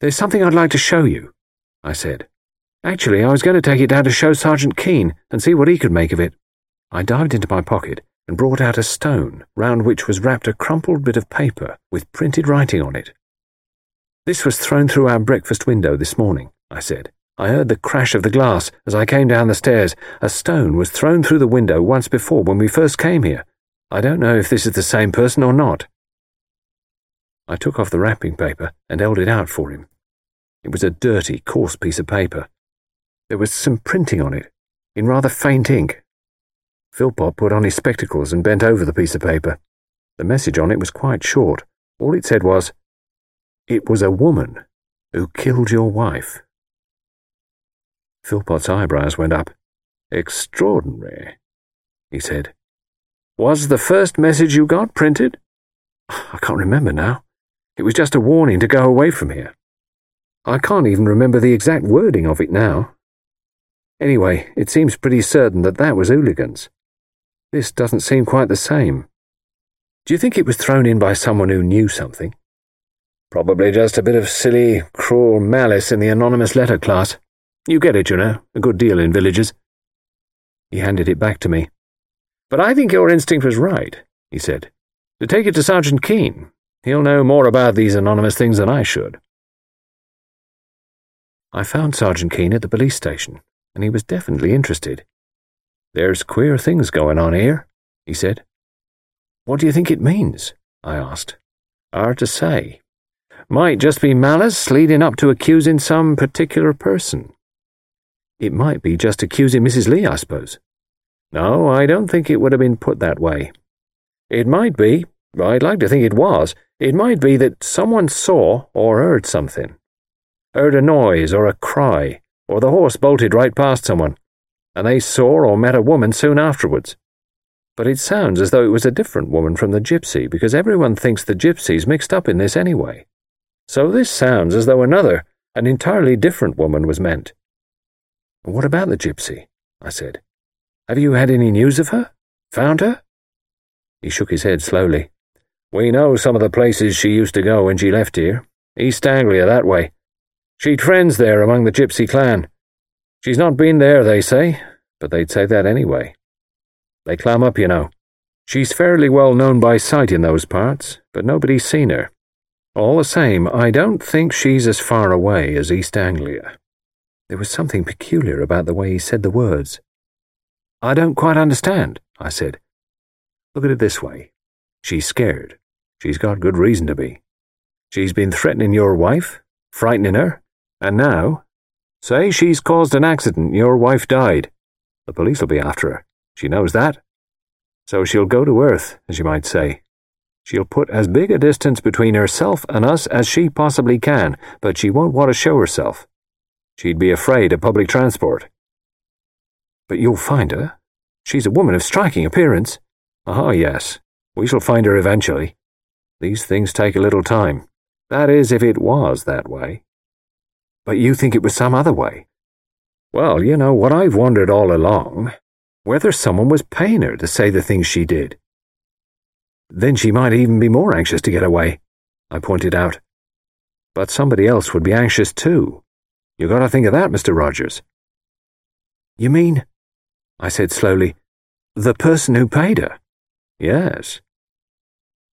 There's something I'd like to show you, I said. Actually, I was going to take it down to show Sergeant Keene and see what he could make of it. I dived into my pocket and brought out a stone, round which was wrapped a crumpled bit of paper with printed writing on it. This was thrown through our breakfast window this morning, I said. I heard the crash of the glass as I came down the stairs. A stone was thrown through the window once before when we first came here. I don't know if this is the same person or not. I took off the wrapping paper and held it out for him. It was a dirty, coarse piece of paper. There was some printing on it, in rather faint ink. Phillpot put on his spectacles and bent over the piece of paper. The message on it was quite short. All it said was, It was a woman who killed your wife. Phillpot's eyebrows went up. Extraordinary, he said. Was the first message you got printed? I can't remember now. It was just a warning to go away from here. I can't even remember the exact wording of it now. Anyway, it seems pretty certain that that was hooligans. This doesn't seem quite the same. Do you think it was thrown in by someone who knew something? Probably just a bit of silly, cruel malice in the anonymous letter class. You get it, you know, a good deal in villages. He handed it back to me. But I think your instinct was right, he said. To take it to Sergeant Keene. He'll know more about these anonymous things than I should. I found Sergeant Keene at the police station, and he was definitely interested. There's queer things going on here, he said. What do you think it means? I asked. Hard to say. Might just be malice leading up to accusing some particular person. It might be just accusing Mrs. Lee, I suppose. No, I don't think it would have been put that way. It might be, I'd like to think it was, it might be that someone saw or heard something. Heard a noise or a cry, or the horse bolted right past someone, and they saw or met a woman soon afterwards. But it sounds as though it was a different woman from the gypsy, because everyone thinks the gypsy's mixed up in this anyway. So this sounds as though another, an entirely different woman was meant. What about the gypsy? I said. Have you had any news of her? Found her? He shook his head slowly. We know some of the places she used to go when she left here. East Anglia, that way. She'd friends there among the gypsy clan. She's not been there, they say, but they'd say that anyway. They clam up, you know. She's fairly well known by sight in those parts, but nobody's seen her. All the same, I don't think she's as far away as East Anglia. There was something peculiar about the way he said the words. I don't quite understand, I said. Look at it this way. She's scared. She's got good reason to be. She's been threatening your wife, frightening her, and now, say she's caused an accident your wife died. The police will be after her. She knows that. So she'll go to earth, as you might say. She'll put as big a distance between herself and us as she possibly can, but she won't want to show herself. She'd be afraid of public transport. But you'll find her. She's a woman of striking appearance. Ah, yes. We shall find her eventually. These things take a little time. That is, if it was that way. But you think it was some other way? Well, you know, what I've wondered all along, whether someone was paying her to say the things she did. Then she might even be more anxious to get away, I pointed out. But somebody else would be anxious too. You gotta think of that, Mr. Rogers. You mean, I said slowly, the person who paid her? Yes.